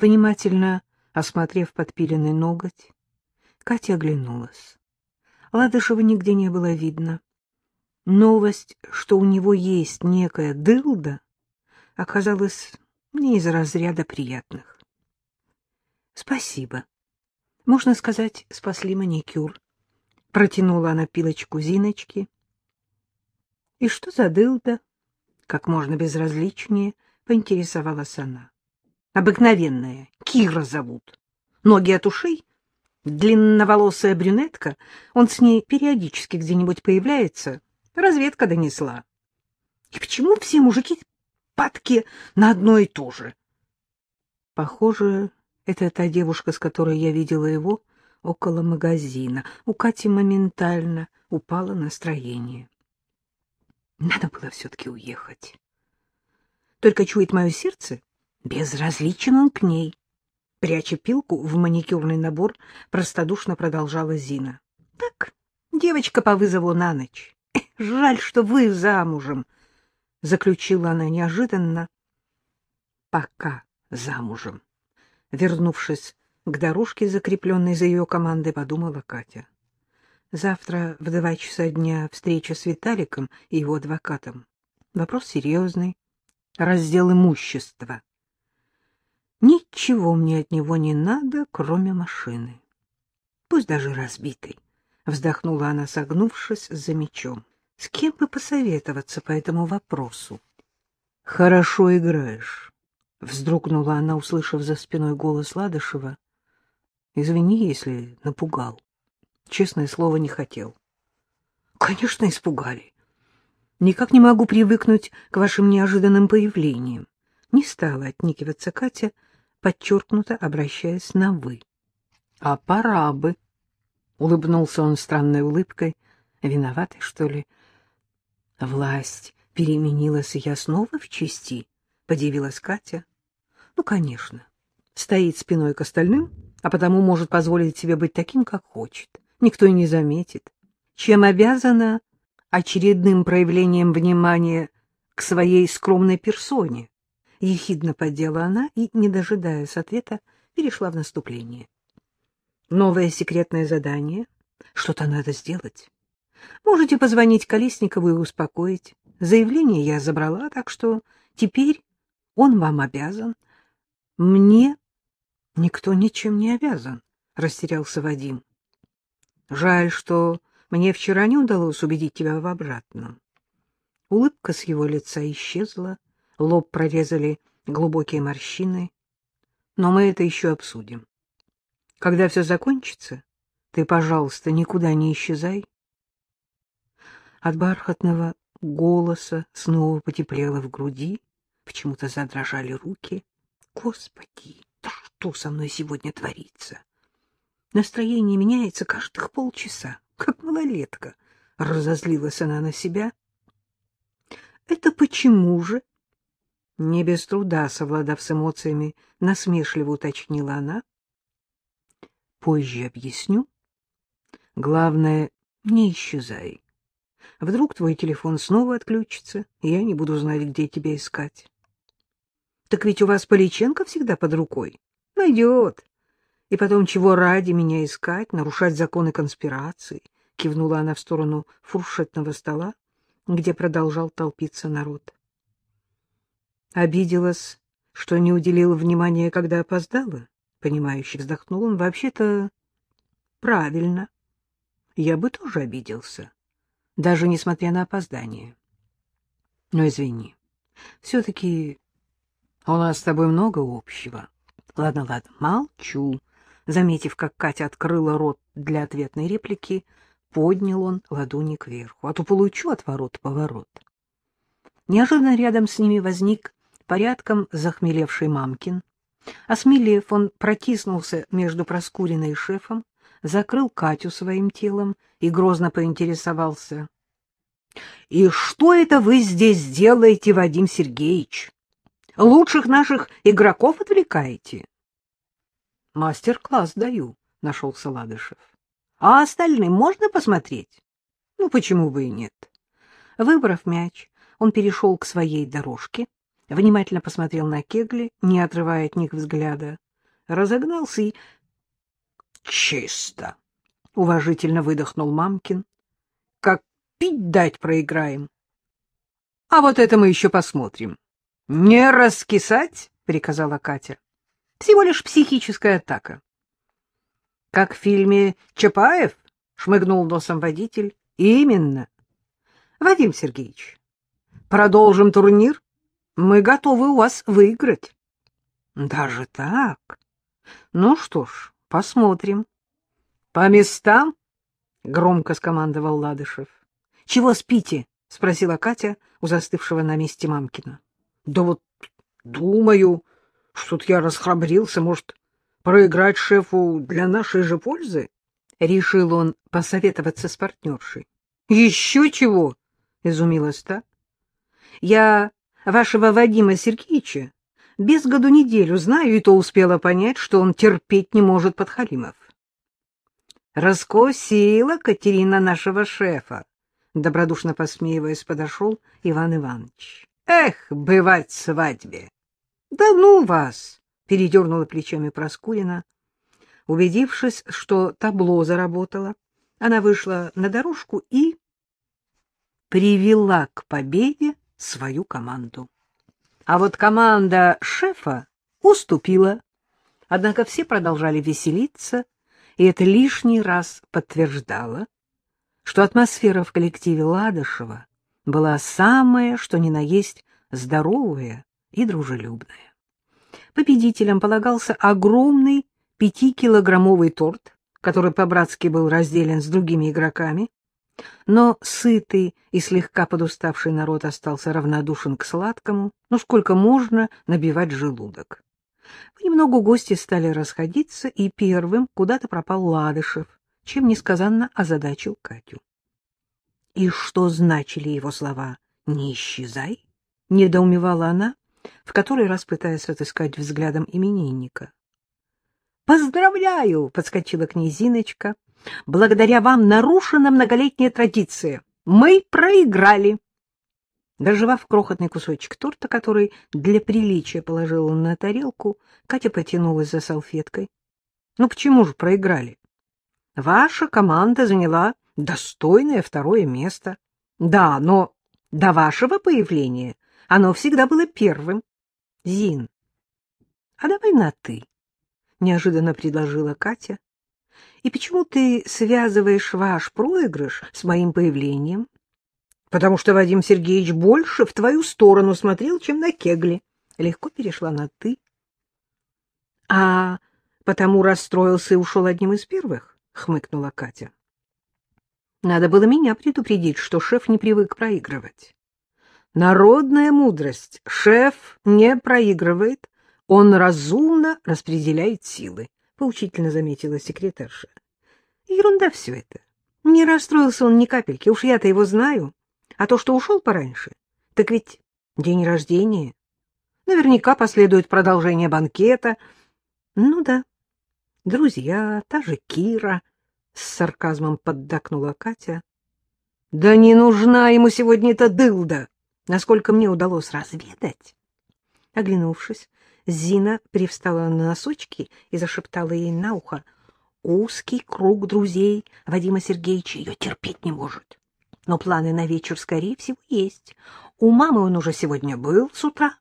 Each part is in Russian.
Внимательно осмотрев подпиленный ноготь, Катя оглянулась. Ладышева нигде не было видно. Новость, что у него есть некая дылда, оказалась не из разряда приятных. — Спасибо. Можно сказать, спасли маникюр. Протянула она пилочку Зиночки. — И что за дылда? Как можно безразличнее поинтересовалась она. — Обыкновенная. Кира зовут. Ноги от ушей. Длинноволосая брюнетка. Он с ней периодически где-нибудь появляется. Разведка донесла. И почему все мужики падки на одно и то же? Похоже, это та девушка, с которой я видела его около магазина. У Кати моментально упало настроение. Надо было все-таки уехать. Только чует мое сердце, безразличен он к ней. Пряча пилку в маникюрный набор, простодушно продолжала Зина. — Так, девочка по вызову на ночь. Жаль, что вы замужем, — заключила она неожиданно. — Пока замужем. Вернувшись к дорожке, закрепленной за ее командой, подумала Катя. Завтра в два часа дня встреча с Виталиком и его адвокатом. Вопрос серьезный. Раздел имущества. Ничего мне от него не надо, кроме машины. Пусть даже разбитой. Вздохнула она, согнувшись за мечом. С кем бы посоветоваться по этому вопросу? — Хорошо играешь. Вздрогнула она, услышав за спиной голос Ладышева. — Извини, если напугал. Честное слово, не хотел. — Конечно, испугали. Никак не могу привыкнуть к вашим неожиданным появлениям. Не стала отникиваться Катя, подчеркнуто обращаясь на «вы». — А пора бы. Улыбнулся он странной улыбкой. Виноватый, что ли? Власть переменилась, и я снова в чести, — подивилась Катя. Ну, конечно. Стоит спиной к остальным, а потому может позволить себе быть таким, как хочет. Никто и не заметит. Чем обязана очередным проявлением внимания к своей скромной персоне? Ехидно поддела она и, не дожидаясь ответа, перешла в наступление. Новое секретное задание. Что-то надо сделать. Можете позвонить Колесникову и успокоить. Заявление я забрала, так что теперь он вам обязан. Мне никто ничем не обязан, — растерялся Вадим. Жаль, что мне вчера не удалось убедить тебя в обратном. Улыбка с его лица исчезла, лоб прорезали глубокие морщины. Но мы это еще обсудим. Когда все закончится, ты, пожалуйста, никуда не исчезай. От бархатного голоса снова потеплело в груди, почему-то задрожали руки. Господи, да что со мной сегодня творится? Настроение меняется каждых полчаса, как малолетка. Разозлилась она на себя. Это почему же? Не без труда, совладав с эмоциями, насмешливо уточнила она. Позже объясню. Главное, не исчезай. Вдруг твой телефон снова отключится, и я не буду знать, где тебя искать. Так ведь у вас Поличенко всегда под рукой. Найдет. И потом, чего ради меня искать, нарушать законы конспирации? Кивнула она в сторону фуршетного стола, где продолжал толпиться народ. Обиделась, что не уделила внимания, когда опоздала? Понимающе вздохнул он. Вообще-то правильно. Я бы тоже обиделся, даже несмотря на опоздание. Но извини, все-таки у нас с тобой много общего. Ладно, ладно, молчу. Заметив, как Катя открыла рот для ответной реплики, поднял он ладони кверху, а то получу от ворот поворот. Неожиданно рядом с ними возник порядком захмелевший Мамкин. Осмелев, он протиснулся между Проскуриной и шефом, закрыл Катю своим телом и грозно поинтересовался. — И что это вы здесь делаете, Вадим Сергеевич? Лучших наших игроков отвлекаете? — Мастер-класс даю, — нашелся Ладышев. — А остальным можно посмотреть? Ну, почему бы и нет? Выбрав мяч, он перешел к своей дорожке, внимательно посмотрел на кегли, не отрывая от них взгляда. разогнался и... — Чисто! — уважительно выдохнул Мамкин. — Как пить дать проиграем. — А вот это мы еще посмотрим. — Не раскисать, — приказала Катя. — Всего лишь психическая атака. — Как в фильме «Чапаев»? — шмыгнул носом водитель. — Именно. — Вадим Сергеевич, продолжим турнир? Мы готовы у вас выиграть. — Даже так? Ну что ж, посмотрим. — По местам? — громко скомандовал Ладышев. — Чего спите? — спросила Катя у застывшего на месте Мамкина. — Да вот думаю, что-то я расхрабрился, может, проиграть шефу для нашей же пользы? Решил он посоветоваться с партнершей. — Еще чего? — изумилась та. — Я вашего Вадима Сергеевича без году неделю знаю, и то успела понять, что он терпеть не может подхалимов. Раскосила Катерина нашего шефа. Добродушно посмеиваясь, подошел Иван Иванович. Эх, бывать свадьбе! Да ну вас! Передернула плечами Проскурина. Убедившись, что табло заработало, она вышла на дорожку и привела к победе свою команду. А вот команда шефа уступила. Однако все продолжали веселиться, и это лишний раз подтверждало, что атмосфера в коллективе Ладышева была самая, что ни на есть, здоровая и дружелюбная. Победителям полагался огромный пятикилограммовый торт, который по-братски был разделен с другими игроками, но сытый и слегка подуставший народ остался равнодушен к сладкому, ну сколько можно набивать желудок. Понемногу гости стали расходиться, и первым куда-то пропал Ладышев, чем несказанно озадачил Катю. И что значили его слова «не исчезай»? — недоумевала она, в который раз пытаясь отыскать взглядом именинника. «Поздравляю!» — подскочила князиночка. «Благодаря вам нарушена многолетняя традиция. Мы проиграли!» Доживав крохотный кусочек торта, который для приличия положила на тарелку, Катя потянулась за салфеткой. «Ну почему же проиграли? Ваша команда заняла достойное второе место. Да, но до вашего появления оно всегда было первым. Зин, а давай на «ты», — неожиданно предложила Катя. И почему ты связываешь ваш проигрыш с моим появлением? потому что Вадим Сергеевич больше в твою сторону смотрел, чем на кегли. Легко перешла на «ты». — А потому расстроился и ушел одним из первых? — хмыкнула Катя. — Надо было меня предупредить, что шеф не привык проигрывать. Народная мудрость. Шеф не проигрывает, он разумно распределяет силы, — поучительно заметила секретарша. Ерунда все это. Не расстроился он ни капельки, уж я-то его знаю. А то, что ушел пораньше, так ведь день рождения. Наверняка последует продолжение банкета. Ну да, друзья, та же Кира, — с сарказмом поддакнула Катя. Да не нужна ему сегодня эта дылда, насколько мне удалось разведать. Оглянувшись, Зина привстала на носочки и зашептала ей на ухо. Узкий круг друзей Вадима Сергеевича ее терпеть не может но планы на вечер, скорее всего, есть. У мамы он уже сегодня был с утра.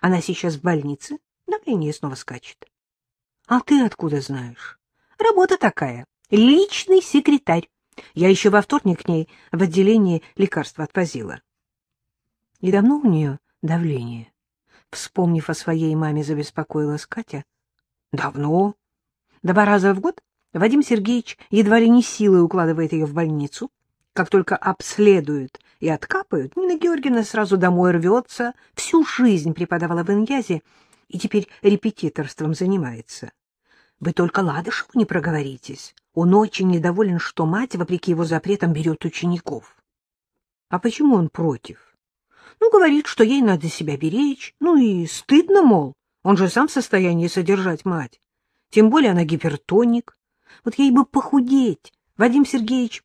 Она сейчас в больнице, давление снова скачет. — А ты откуда знаешь? — Работа такая. Личный секретарь. Я еще во вторник к ней в отделении лекарства отвозила. — И давно у нее давление? Вспомнив о своей маме, забеспокоилась Катя. — Давно. Два раза в год Вадим Сергеевич едва ли не силой укладывает ее в больницу, как только обследуют и откапают, Нина Георгиевна сразу домой рвется, всю жизнь преподавала в Иньязе и теперь репетиторством занимается. Вы только Ладышеву не проговоритесь. Он очень недоволен, что мать, вопреки его запретам, берет учеников. А почему он против? Ну, говорит, что ей надо себя беречь. Ну и стыдно, мол, он же сам в состоянии содержать мать. Тем более она гипертоник. Вот ей бы похудеть. Вадим Сергеевич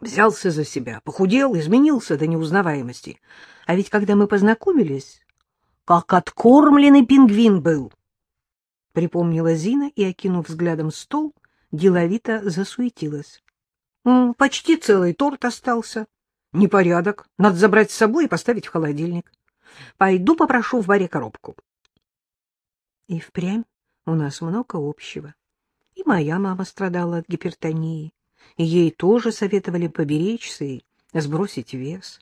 Взялся за себя, похудел, изменился до неузнаваемости. А ведь когда мы познакомились, как откормленный пингвин был. припомнила Зина и, окинув взглядом стол, деловито засуетилась. — Почти целый торт остался. Непорядок. Надо забрать с собой и поставить в холодильник. Пойду попрошу в баре коробку. И впрямь у нас много общего. И моя мама страдала от гипертонии, и ей тоже советовали поберечься и сбросить вес.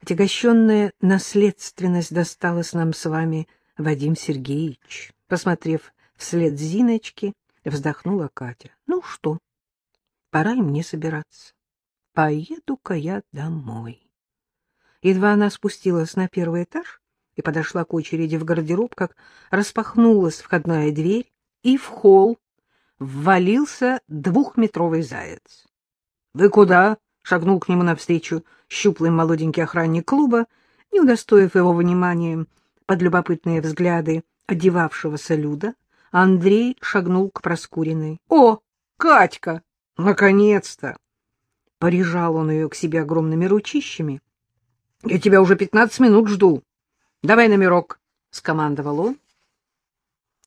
Отягощенная наследственность досталась нам с вами, Вадим Сергеевич. Посмотрев вслед Зиночки, вздохнула Катя. Ну что, пора и мне собираться. Поеду-ка я домой. Едва она спустилась на первый этаж и подошла к очереди в гардероб, как распахнулась входная дверь, и в холл ввалился двухметровый заяц. — Вы куда? — шагнул к нему навстречу щуплый молоденький охранник клуба, не удостоив его внимания под любопытные взгляды одевавшегося Люда, Андрей шагнул к Проскуриной. — О, Катька! Наконец-то! Порежал он ее к себе огромными ручищами. — Я тебя уже пятнадцать минут жду. Давай номерок, — скомандовал он.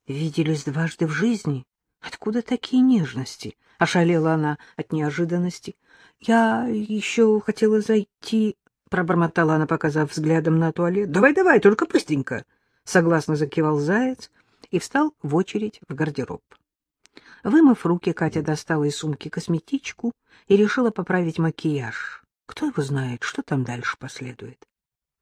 Виделись дважды в жизни. Откуда такие нежности? — ошалела она от неожиданности. — Я еще хотела зайти, — пробормотала она, показав взглядом на туалет. — Давай, давай, только быстренько, — согласно закивал заяц и встал в очередь в гардероб. Вымыв руки, Катя достала из сумки косметичку и решила поправить макияж. Кто его знает, что там дальше последует.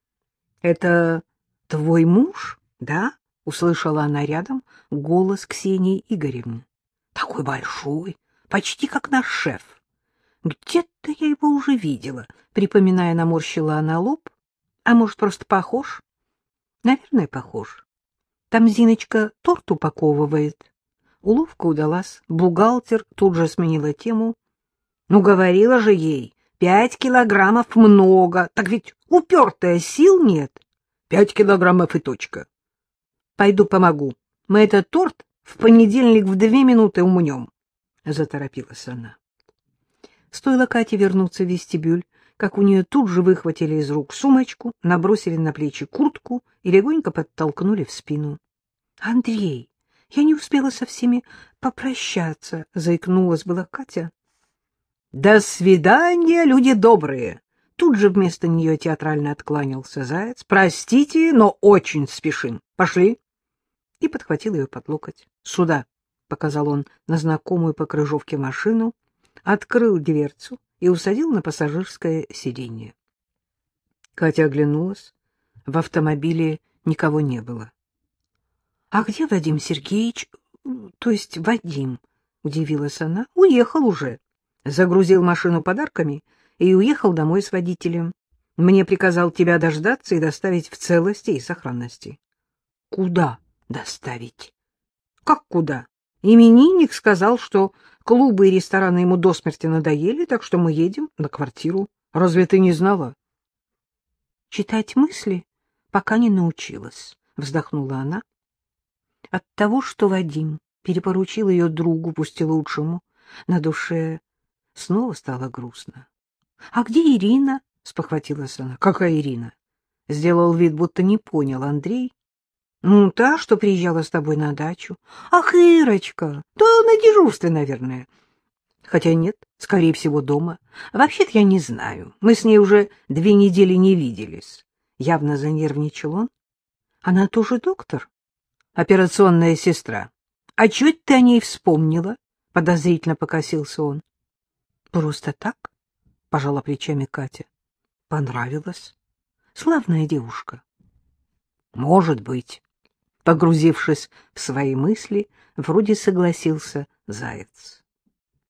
— Это твой муж, да? — услышала она рядом голос Ксении Игоревны. — Такой большой, почти как наш шеф. Где-то я его уже видела, припоминая, наморщила она лоб. А может, просто похож? Наверное, похож. Там Зиночка торт упаковывает. Уловка удалась. Бухгалтер тут же сменила тему. Ну, говорила же ей, пять килограммов много. Так ведь упертая сил нет. Пять килограммов и точка. Пойду помогу. Мы этот торт в понедельник в две минуты умнем. Заторопилась она. Стоило Кате вернуться в вестибюль, как у нее тут же выхватили из рук сумочку, набросили на плечи куртку и легонько подтолкнули в спину. — Андрей, я не успела со всеми попрощаться, — заикнулась была Катя. — До свидания, люди добрые! Тут же вместо нее театрально откланялся заяц. — Простите, но очень спешим. Пошли. И подхватил ее под локоть. — Сюда, — показал он на знакомую по крыжовке машину, открыл дверцу и усадил на пассажирское сиденье. Катя оглянулась. В автомобиле никого не было. — А где Вадим Сергеевич? То есть Вадим? — удивилась она. — Уехал уже. Загрузил машину подарками и уехал домой с водителем. Мне приказал тебя дождаться и доставить в целости и сохранности. — Куда доставить? — Как куда? Именинник сказал, что клубы и рестораны ему до смерти надоели, так что мы едем на квартиру. Разве ты не знала? — Читать мысли пока не научилась, — вздохнула она. От того, что Вадим перепоручил ее другу, пусть и лучшему, на душе снова стало грустно. — А где Ирина? — спохватилась она. — Какая Ирина? — сделал вид, будто не понял Андрей. — Ну, та, что приезжала с тобой на дачу. — Ах, Ирочка! Да на дежурстве, наверное. Хотя нет, скорее всего, дома. Вообще-то я не знаю. Мы с ней уже две недели не виделись. Явно занервничал он. Она тоже доктор? Операционная сестра. А чего ты о ней вспомнила? — подозрительно покосился он. — Просто так? — пожала плечами Катя. — Понравилась. Славная девушка. — Может быть. Погрузившись в свои мысли, вроде согласился Заяц.